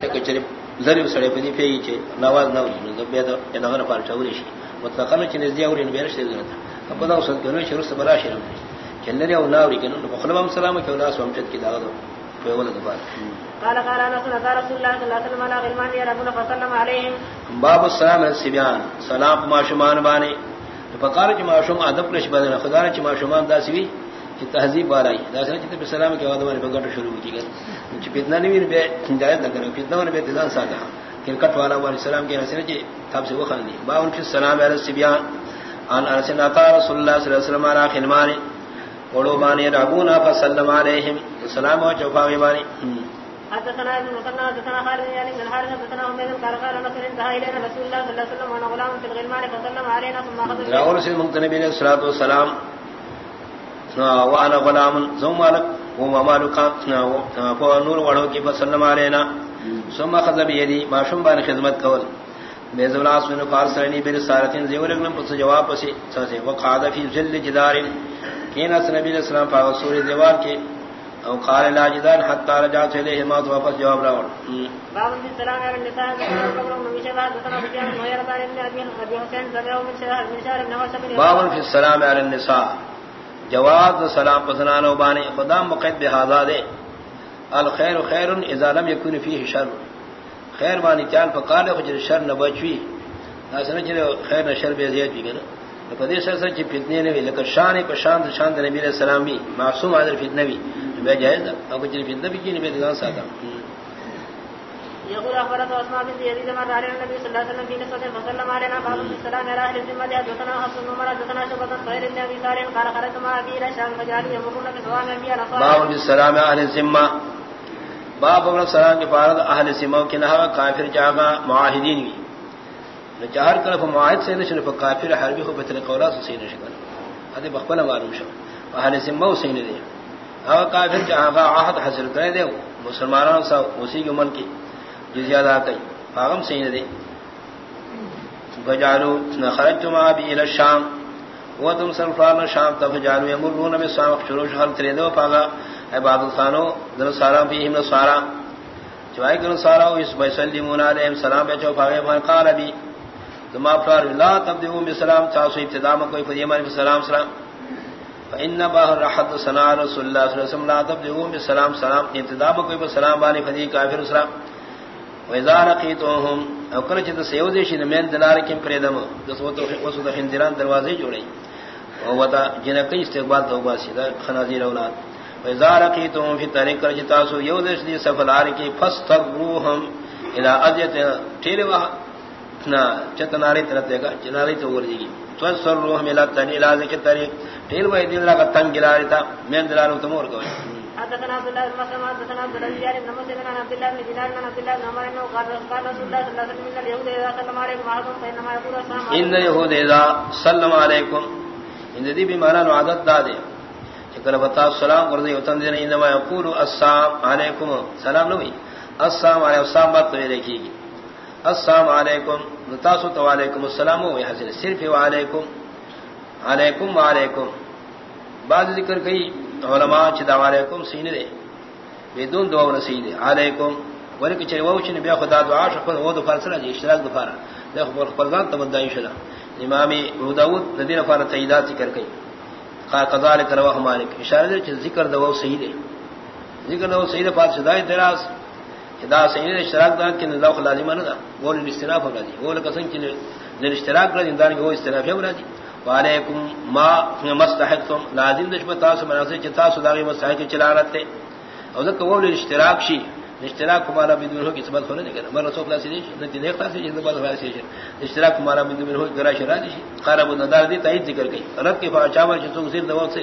کچری په دې پیږي چې نواز نه وي نو بیا دا شي مطلقاً چې نږدې اوري په دا او ناوري په خپل سلام کوي لاس هم چې دا په ولا ده قال قال انا سنت رسول الله صلى الله عليه وسلم على غلمان يرغون فسلم عليهم باب السلام السبيان سلام ما شمان باندې په کار چې ما شوم ادب لش بدل خدای چې ما شومان داسي وي چې تهذیب والای دا سره چې په سلام واده باندې په ګټه شروع کیږي چې فتنه نه وي به هدایت نه کوي فتنه نه به ځان ساده کرکټ والا علیہ السلام کے رسول چې تاب سے وخان دي باون فی السلام علی السبیان ان ارسلنا رسول الله صلی الله علیه وسلم علی خلمان وړو باندې راغونا فسلم علیہم. السلام او چوفاوی باندې حدثنا ابن مثنى حدثنا خالد بن علي بن الحارث حدثنا حميد قال قال نصر انتهى الينا رسول الله صلى الله عليه وسلم وانا غلام في الغلمان فسلم علينا ثم اخذ راول منتنبی علیہ الصلوۃ والسلام. وانا غلام ثم مالک وما مالک فنور وڑو کی فسلم علینا ثم اخذ بيدي ما شم بان خدمت کول بیزول اسن فارسنی بر سارتین زیورگن پس جواب پسی سسے وقعد فی ذل جدار. کین اس نبی علیہ السلام پاک سور دیوار کے او قال لا جدار حتى رجعت الیہ ما واپس جواب راول. باب السلام علی النساء من من من باب فی السلام علی النساء. جواب سلام پسنانو بانے خدا مقید بہذا دے۔ الخیر خیر اذا لم يكن فيه شر۔ خیر بانی چال فقال خجر شر نہ بچوی اسن چلے خیر نہ شر بے زیاد بھی گنا۔ پدی سر سر چ فتنے نے لکر شان کو شان شان نبی علیہ السلام بھی معصوم حضرت فتنہ بھی بے جائز او چ فتنہ بھی کی نبی دان ساتا۔ يقول اخبرت اسماء بنت يزيد ما دار النبي صلى الله عليه وسلم في نسبه فسلم علينا باب السلام على اهل الذمه حدثنا حفص بن عمر حدثنا شعبة خير بن ابي سالم قال خرجت مع ابي الى الشام فجعلوا يمرون بسوام انبياء باب السلام اهل الذمه باب ابن السلام کے فارد اہل سمو کے نہ کافر جاگا معاہدین بھی نہ چہر طرف معاہد سے نشن کافر حربی ہو بطر قولا سے سین شکل. ادے بخبل معلوم شو. اہل سمو سین دے. او کافر جاگا عہد حاصل کرے دے. مسلمانوں سے اسی کے من کی. جزیہ ادا کی پاغم سین دے فجعلوا خرجتم ابي الى الشام. وتم سنفران شام تفجعلوا يمرون بسام شروع حال ترے دو پاگا عبادت خانو در سارا فیہم نصارا چوائی کر نصارا اس بیسلیمون علیہم سلام. بے چوفا وی فان قال بی. زما فار لا تبدئون بسلام چاسو ابتداء میں کوئی فدیمان بسلام سلام سلام فإن باہ رحد سنا رسول اللہ صلی اللہ علیہ وسلم لا تبدئون بسلام سلام ابتداء میں کوئی بسلام بانی فدی کافر سلام وإذا لقيتهم او کله چې د سیو شي د مین دلار کې پرېدم د سوته وسو د هندران دروازې جوړي او ودا جنکې استقبال ته واسي د خنازیر اولاد. وإذا لقيتهم في طريق رجتاسو يودش دي سفلار کی فاستغروهم الى اذيت تيلوا نا چتناری ترتے گا جناری تو ور جی تو سرهم الى تنی علاج کے طریق تیلوا دل لگا تنگ گرا تا میں دلارو تمور کو حدثنا عبد الله بن مسلم حدثنا عبد الله بن مسلم عن عبد الله بن دينار عن عبد الله بن عمر انه قال قال رسول الله صلى الله عليه وسلم ان اليهود اذا سلم عليكم احدهم فانما يقول السلام عليكم. ان اليهود اذا سلم عليكم ان ذي بمعنى عادت دادے چکر بتا السلام ورد یوتن دین انما یقول السلام علیکم سلام نو السلام علیکم السلام بات تو دیکھی گی۔ السلام علیکم. نتاسو تو علیکم السلام و حاصل صرف علیکم علیکم علیکم بعد ذکر کئی علماء چدا علیکم سین دے بدون دعا و سین دے علیکم. ولکہ چے وہ چنے بیا خدا دعا شکر وہ دو فارسلا جی اشتراک دو فارا دیکھ پر فرزان تمدائی شدا امام ابو داؤد ندین فارا تیدات ذکر کئی قضا لك رواه مالك اشاره دے کہ ذکر دو صحیح دے ذکر دو صحیح دے پاس شدای اعتراض خدا صحیح اشتراک دا کہ نہ لازم نہ دا وہ الاستراف ہوگا دی وہ قسم کہ نے اشتراک کر اندار وہ استراف ہے برادی وعلیکم ما مستحقتم، لازم دشمتا سے مناسب چتا سداغی مستحق چلانت تے۔ اور ذکر وہ اشتراک شی اشتراک ہمارا بدون ہو کی سبب ہونے دے مر رسول اللہ صلی اللہ علیہ وسلم نے خاص جن بعد ہے سے اشتراک ہمارا بدون ہو گرا شرا دی قرب نظر دی تائید ذکر گئی رب کے فاچاور جو تو زیر دوا سے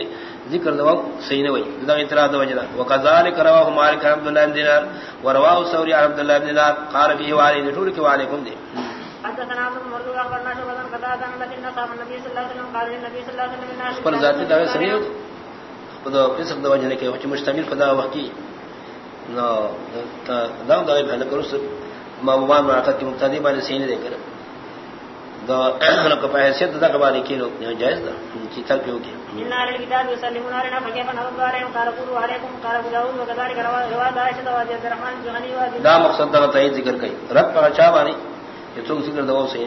ذکر دوا صحیح نہ ہوئی دا اعتراض وجہ وکذالک رواه مالک عبد الله بن دینار. ورواه ثوری عبد الله بن دینار قال فيه وعلي نشور کے وعلیکم دے پر ذاتی دعوے صحیح خدا اس وقت وجہ کہ مشتمل خدا وقتی نو دا بھل کرو سب ما مان ما کی مقتدی بان سین دے کر حیثیت دا کی لوگ جائز دا کی تل پیو کی ان اهل الكتاب يسلمون علينا فكيف نرد عليهم؟ قال قولوا عليكم قال ابو داود وكذلك رواه عائشه وابي عبد الرحمن بن غني وابي دا مقصد دا تعید ذکر کئی۔ رد پر چا بانی یہ تو ذکر دو صحیح